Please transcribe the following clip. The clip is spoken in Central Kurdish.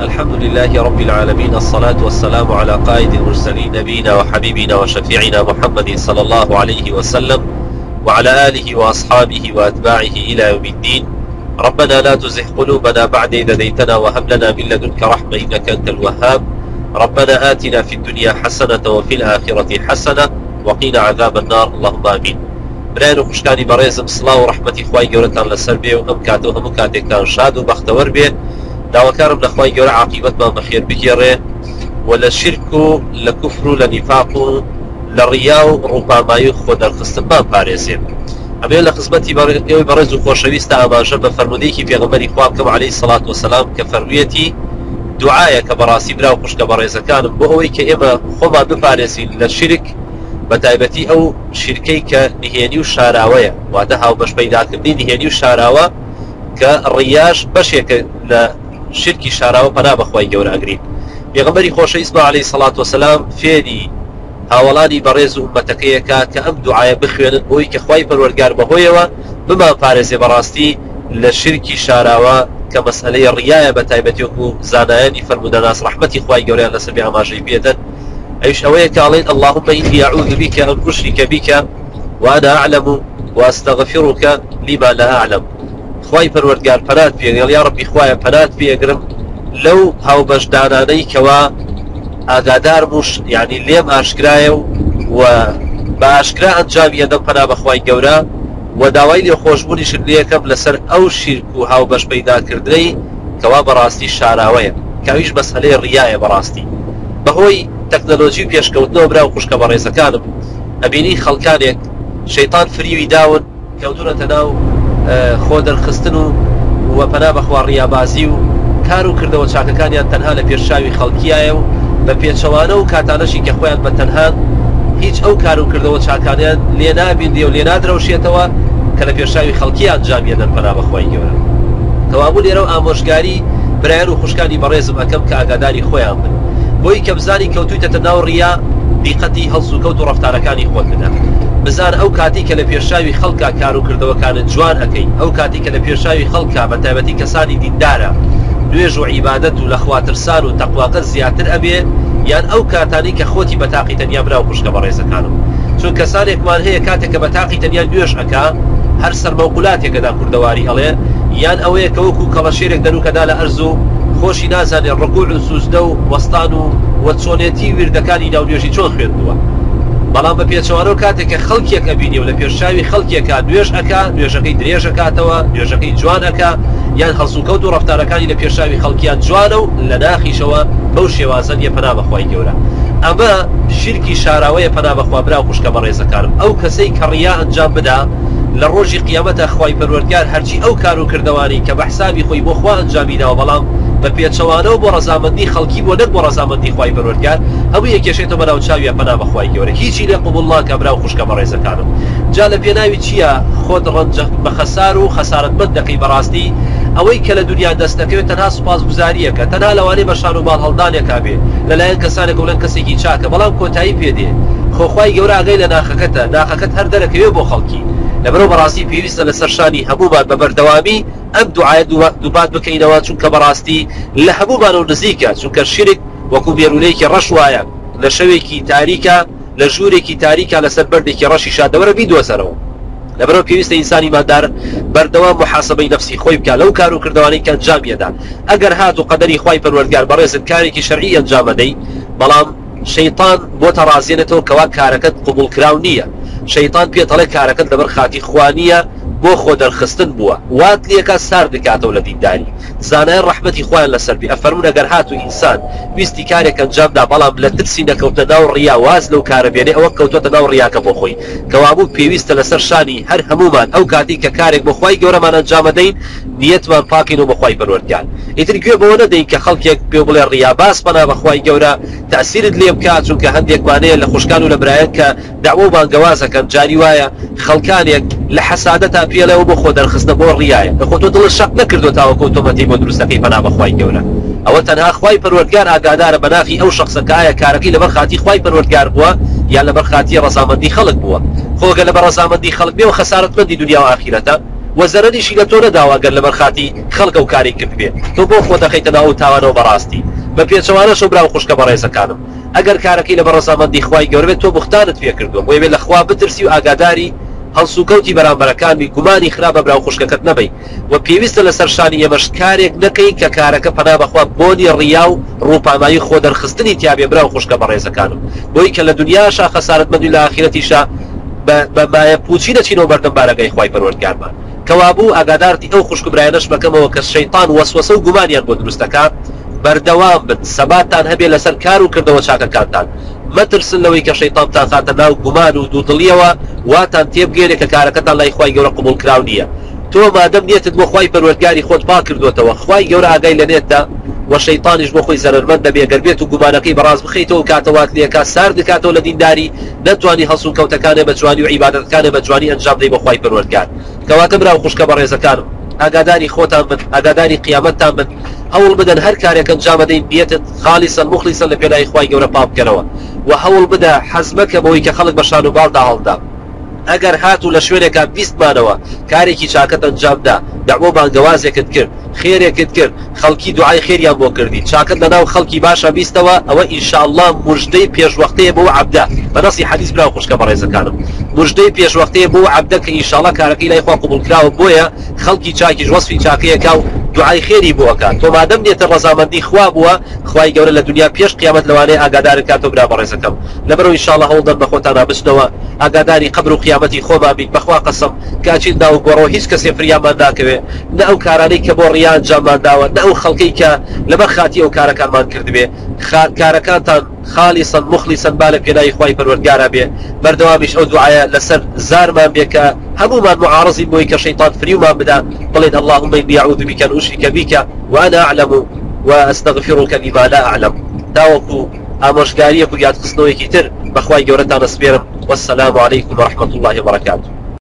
الحمد لله رب العالمين الصلاة والسلام على قائد المرسلين نبينا وحبيبنا وشفيعنا محمد صلى الله عليه وسلم وعلى آله وأصحابه وأتباعه إلى يوم الدين ربنا لا تزح قلوبنا بعد إذ ديتنا وهب لنا من لدنك رحمة إنك أنت الوهاب ربنا آتنا في الدنيا حسنة وفي الآخرة حسنة وقنا عذاب النار اللهم آمين برانو و بريزم صلاة ورحمة إخوائي ڕحمەتی لسربي گەورەتان لەسەر كان شاد داواکارم لەخوای گەورە عقیبەتمان بەخێر بگێڕێ و لە شرک و لە کوفر و لە نیفاق و لە ڕیا و ڕووپامایی خۆ دەرخستن با پارێزێن ئەبێ لە خزمەتی ئەوەی بەڕێز و خۆشەویستە ئاماژە بە فەرمودەیەکی پێغەمەری خوابکەم عليهەی سەڵات وسلام کە فەرویەتی دوعاە کە بەڕاستی برا و خوشکە بەڕێزەکانم بۆ ئەوەی کە ئێمە خۆمان بپارێزین لە شرک بە شرکی شاراوە پەنا بەخوای گەوراگرین پێغمبەری خۆشە ئیسما عليه سەڵات وسلام فێری هاوڵانی بەڕێز و بەتەکەیەکە کە ئەم دوعاە بخوێنن بۆی کە خی پەروەرگار بەهۆیەوە بما پارێزێ بەڕاستی لە شرکی شاراوە کە مەسلەی ڕایە بە تایبەتیۆک و زانایانی فەرمودەناس ڕحمەتی خی گەوریان لە سەبی ئاماژەی بێدەن ئەیش ئەوەیە کاڵێن اللهم بەیخی عوذ بیکە ئەم کوشی کە بیکە وانا أعلم وأستغفرك لما لا أعلم خی پەروەردگار پەرات پێگەڵ یا ڕبی خویە پەرات پێگرم لەو هاوبەشدانانەی کەوا ئاگادار بووش یعنی لێم ئاشکرایە و و بە ئاشکرا ئەنجامیە دەم پەنا بەخوای گەورە و داوای لێ خۆشببوونی شلیەکەم لەسەر ئەو شیرک و هاوبەش پەیداکردی کەوا بەڕاستی شاراوەیە کاویش بەسەلێ ڕایە بەڕاستی بەهۆی تەکنەلۆژی پێشکەوتنەوە برا و خوشکە بە ڕێزەکانم ئەبینی خەڵکانێک شەیتان فریوی داون کەوتونەتە ناو خۆ دەرخستن و وەپەنا بەخوا ڕیابازی و کار و کردەوە چاکەکانیان تەنها لە پێشاوی خەڵکیایە و بە پێچەوانە و کاتانەشی کە خۆیان بە تەنها هیچ ئەو کار و کردەوە چاکانیان لێ نابیندی و لێ نادرەوشێتەوە کە لە پێشاوی خەڵکیان جامیەدەن پەنا بەخوای گەورە تەوابوو لێرەو ئامۆژگاری برایان و خوشکانی بەڕێزم ئەەکەم کە ئاگاداری خۆیان بن بۆی کەبزانی کەوتوی تەتەناو ڕیا دیقەتی هەڵسوکەوت و ڕفتارەکانی خۆت بدەن. بزار ئەو کاتی کە لە پێشاوی خەڵکا کاروکردەوەکانت جوان ئەەکەین ئەو کاتی کە لە پێشاوی خەڵکا بە تایبەتی کەسانی دیندارە دوێژ و عیبادەت و لە خواترسان و تەقواقە زیاتر ئەبێ یان ئەو کاتانی کە خۆتی بەتاقی تەنیا برا و خوشکە بە ڕێزەکانم چون کەسانێکمان هەیە کاتێک کە بەتاقی تەنیا دوێش ئەکا هەر سەرمەوقولاتێکەدا کوردەواری هەڵێ یان ئەوەیە کەوەکو کەڵەشێرێک دەروکەدا لە ئەرزوو خۆشی نازانێت ڕکوول سوزدە و وەستان و وە چۆنێتی وردەکانی ناونێژی چۆن خوێندووە بەڵام بە پێچوارە و کاتێککە خەڵکیەکە بینی و لە پێشاوی خەڵکیەکە دوێژەکە دوێژەکەی درێژەکاتەوە دوێژەکەی جوانەکە یان هەڵسوکەوت و ڕفتارەکانی لە پێشاوی خەڵکیان جوانە و لە داخیشەوە بەو شێوازن یە پنا بەخوای گەورە ئەمە شیرکی شاراوەیە پنا بەخوابرا و خوشکە بە ڕێزەکانم ئەو کەسەی کەڕیا ئەنجام بدا لە ڕۆژی قیامەتە خی پەروەرگار هەرچی ئەو کار و کردەوانی کە بەحسابی خۆی بۆ خوا ئەنجامیداوە بەڵام بە پێچەوانەوە بۆ ڕزامەندی خەڵکی بۆ نەت بۆ ڕزامەندی خی بەرۆرگار هەموو یەکێشێتە بەناو چاویە پنا بەخوای گەورە هیچی لە قوبڵڵا کەبراو خوشکە بە ڕێزەکانم جا لە پێناوی چییە خۆت ڕەنجە بە خەسار و خەسارت بەند دەقی بەڕاستی ئەوەی کە لە دنیا دەستەکەوێت تەنها سوپاس گوزاریەکە تەنها لەوانەی بە شان و باڵ هەڵدانێکا بێ لەلایەن کەسانێک وڵەن کەسێکی چاکە بەڵام کۆتایی پێدێ خۆخوای گەورە ئەگەی لە ناخەکەتە ناخەکەت هەر دەرەکەوێ بۆ خەڵکی لەبرو بەڕاستی پێویستە لەسەر شانی هەمووبات بە بەردەوامی ئەم دوعاە دووبات بکەینەوە چونکە بەڕاستی لە هەمووبان و نزیکە چونکە شیرک وەکو بێرولەیەکی ڕەش وایە لە شەوێکی تاریکە لە ژوورێکی تاریکە لەسەر بردێکی ڕەشی شادەوەرە بیدوەسەرەوە لەبەرەوە پێویستە ئینسانی مادار بەردەوام محاسبەی نفسی خۆی بکە لەو کار و کردوانەی کە ئەنجامیەدا ئەگەر هات و قەدەری خی پەروەرگار بەڕێزت کارێکی شەرعی ئەنجامەدەی بەڵام شەیتان بۆ تەڕازێنێتەوە کەوا کارەکەت قوبولکرااو نییە شيطان بيطلع كاركتر دبر خاتي خوانيه بۆ خۆ دەرخستن بووە وات لەکە سار دەکاتەوە لە دینداری زانای ڕحمەتی خۆیان لەسەربی ئەفەرمونە گەر هاتوو ئینسان ویستی کارێک ئەنجامدا بەڵام لە ترسی نەکەوتەدا و ڕیاواز لەو کارەبێنێ ئەوە کەوتۆتە ناو ڕیاکە بۆ خۆی کەوابوو پێویستە لەسەر شانی هەر هەمومان ئەو کاتی کە کارێک بخوای گەورەمان ئەنجامەدەین نیەتمان پاکین و بخوای بەروەردیان ئیتر گوێ بەوە نەدەین کە خەڵکێک پێ بڵێ ڕیاباس بەنا بەخوای گەورە تاسیرت لێ بکات چونکە هەندێکوانەیە لە خوشکان و لە برایەت کە داوە بانگەوازەکەن جاری وایە خەڵکانێک لە حەسادەتان ئاپیلەوە بۆ خۆ دەرخستە بۆ ڕایە بە خۆ تۆ دڵ شەق نەکردو تاوەکو تۆمەتی بۆ دروستەکەی بەنامەخوای گەورە ئەوە تەنها خی پەروەرگار ئاگادارە بەنافی ئەو شخصەکایە کارەکەی لەبەر خاتی خی پەروەرگار بووە یان لەبەر خاتی ڕزامەندی خەڵک بووە خۆگە لەبەر ڕزامەندی خەڵک بێ و خەسارەتمەندی دنیا و آخرەتە وەزەرەنیشی لە تۆ نەداواگەر لەبەر خاتی خەڵکە و کاری کرد بێ تۆ بۆ خۆ دەخیتەنا و تاوانەوە بەڕاستی بە پێچەوانە شوبرا و خوشکە بەڕێزەکانم ئەگەر کارەکەی لە بە ڕزامەندی خی گەوربێت تۆ بختانت پێ کردو بۆ بێت لە خوا بترسی و ئاگاداری هەڵسوکەوتی بەرامبەرەکانبی گومانی خراپە براو خوشکەکەت نەبی و پێویستە لە سەرشانی ئێمەش کارێک نەکەی کە کارەکە پەنابخوا بۆنی ڕیا و ڕووپامایی خۆ دەرخستنی تیاابێ براو خوشکە بە ڕێزەکانم بۆی کە لە دنیاشا خەسارت مندوی لە ئاخرەتیشا بەمایە پوچی دەچینەوە بەردەم بارەکەی خی پەروەرگارمان کەوابوو ئاگادارتی ئەو خوشکبرایەنش بەکەمەوە کە شەیتان وەسوسە و گومانیان بۆ دروستەکان بەردەوام بن سەباتان هەبێ لەسەر کار و کردەوە چاکەکانتان مەترسن لەوەی کە شەیتان تاخاتە ناو گومان و دوودڵیەوە واتان تێبگێنێ کە کارەکەتان لای خی گەورە قوبول کرااو نییە تۆ مادەم نیێتت بۆ خی پەروەرگاری خۆت با کردوێتەوە خی گەورە ئاگای لەنێتدا وە شەیتانیش بۆ خۆی زەرمەند دەبێگەربێت و گومانەکەی بەڕاز بخیتەوە کاتەوات لەکە سار دکاتەوە لە دینداری نتوانانی هەسوو کەوتەکانە بە جوانی و عیباەتەکانە بە جوانی ئەنجام دەی بە خی پەروەرگار کەواتە برا خوشکە بە ڕێزەکان ئاگاداری خۆتان بن ئاگاداری قیامەتتان بن هەوڵ بدەن هەر کارێکەکەم جامەدەین بێتت خالیسە مخلیسە لە پێلای خی گەورە پاپ بکەنەوە و هەوڵ بدە حەزمەکە بەوەی کە خەڵک بە شان و باڵدا هەڵدا ئەگەر هاتوو لە شوێنێکە بیستمانەوە کارێکی چاکەت ئەنجامدا دەبۆ بانگەوازێکت کرد خێرێکت کرد خەڵکی دوعای خێریان بۆ کردی چاکت لەناو خەڵکی باشە بیستەوە ئەوە ئینشاءله مژدەی پێشوەختەیە بەوە عبدا بەدەستی حەدیث برا خوشکە بەڕێزەکانم بژدەی پێشوەختەیە بۆ عبدەکە ئیشاڵە کارەکەی لای خوا قوبولکراوە بۆیە خەڵکی چاکی وەصفی چاکەیەکە و دوعای خێری بووەکە تۆمادەم دێتە ڕزامەندی خوا بووە خی گەورە لە دنیا پێش قیامەت لەوانەیە ئاگادار کاتۆ برا بەڕێزەکەم لەبەرەوە ئیشاڵە هەڵدەن بە خۆتان نابستنەوە ئاگاداری قبر و قیامەتی خۆما بیت بەخوا قسم کاچیندا و گۆڕۆ هیچ کەسێ فریامانداکەوێ نە ئەو کارانەی کە بۆ ڕیان جامانداوە نە ئەو خەڵکەی کە لەبەر خاتی ئەو کارەکانمان کردبێ کارەکانتان خالصا مخلصا بالك الى خواهي پروردگارا بردوا بردوامش او دعايا لسر زار ما بك همو ما معارضي بويك شيطان فريو ما بدا قلت اللهم إني أعوذ بك أن أشرك بك وأنا أعلم وأستغفرك بما لا أعلم تاوكو أمشقاريك وقعد خصنويك تر بخواي قورتان نسبير والسلام عليكم ورحمة الله وبركاته